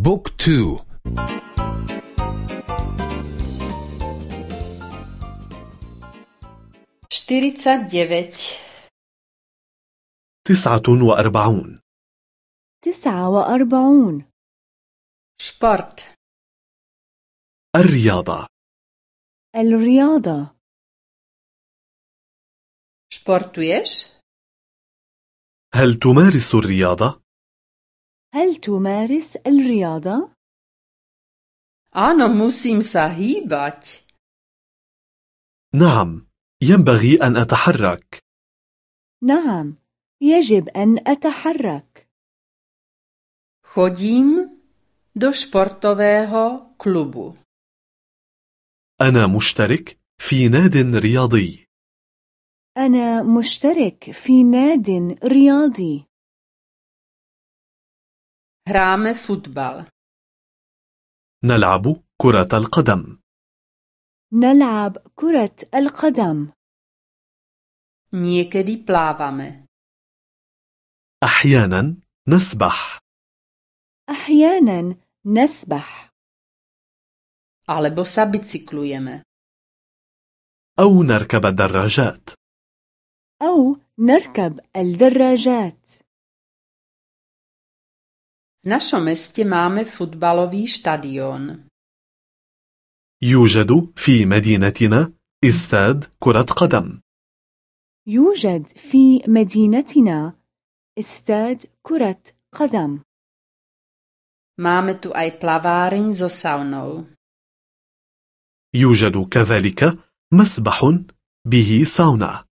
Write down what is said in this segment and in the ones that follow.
Book two. Štyridsaťdeväť تسعة وأربعون. تسعة وأربعون. Šport. الرياضة. الرياضة. Športuješ؟ هل تمارس الرياضة؟ هل تمارس الرياضة؟ Musím sa hýbať. نعم ينبغي أن أتحرك نعم يجب أن أتحرك Chodím do športového klubu. أنا مشترك في ناد رياضي أنا مشترك في ناد رياضي Hráme futbal. نلعب كرة القدم نلعب كرة القدم Niekedy plávame. أحيانا نسبح أحيانا نسبح Alebo sa bicyklujeme. أو نركب الدراجات أو نركب الدراجات V našom meste máme futbalový štadión. يوجد في مدينتنا استاد كرة قدم يوجد في مدينتنا استاد كرة قدم Máme tu aj plaváreň so saunou. يوجد كذلك مسبح به ساونا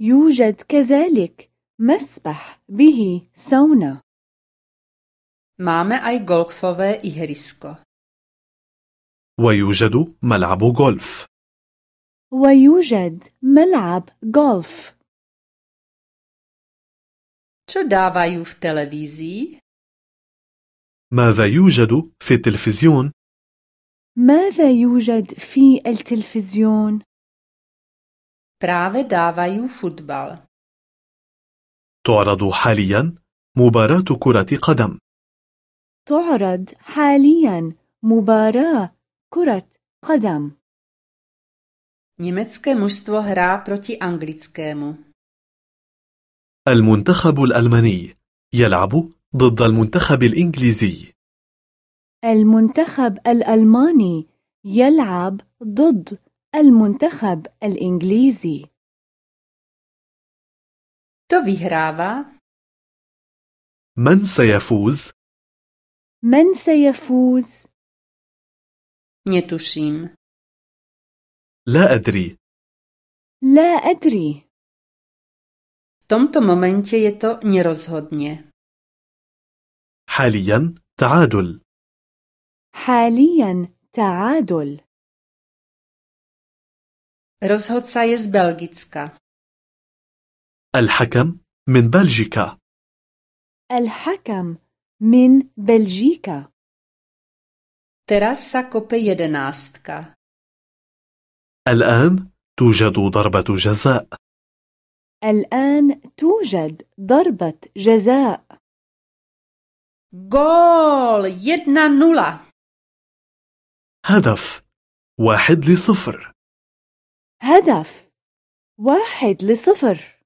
يوجد كذلك مسبح به سونا Máme aj golfové ihrisko. ويوجد ملعب غولف ويوجد ملعب غولف Čo dávajú v televízii? ماذا يوجد في التلفزيون؟ ماذا يوجد في التلفزيون؟ Práve dávajú futbal. تعرض حاليا مباراة كرة قدم تعرض حاليا مباراة كرة قدم Nemecké mužstvo hrá proti anglickému. المنتخب الألماني يلعب ضد المنتخب الإنجليزي المنتخب الألماني يلعب ضد المنتخب الإنجليزي vyhráva? من سيفوز؟ من سيفوز؟ Netuším. لا أدري لا أدري V tomto momente je to nerozhodne. حاليا تعادل حاليا تعادل Rozhodca je z Belgicka. الحكم من بلجيكا الحكم من بلجيكا. Teraz sa kope jedenástka. الآن توجد ضربة جزاء. الآن توجد ضربة جزاء! Jedna nula. هدف. واحد لصفر. هدف. واحد لصفر.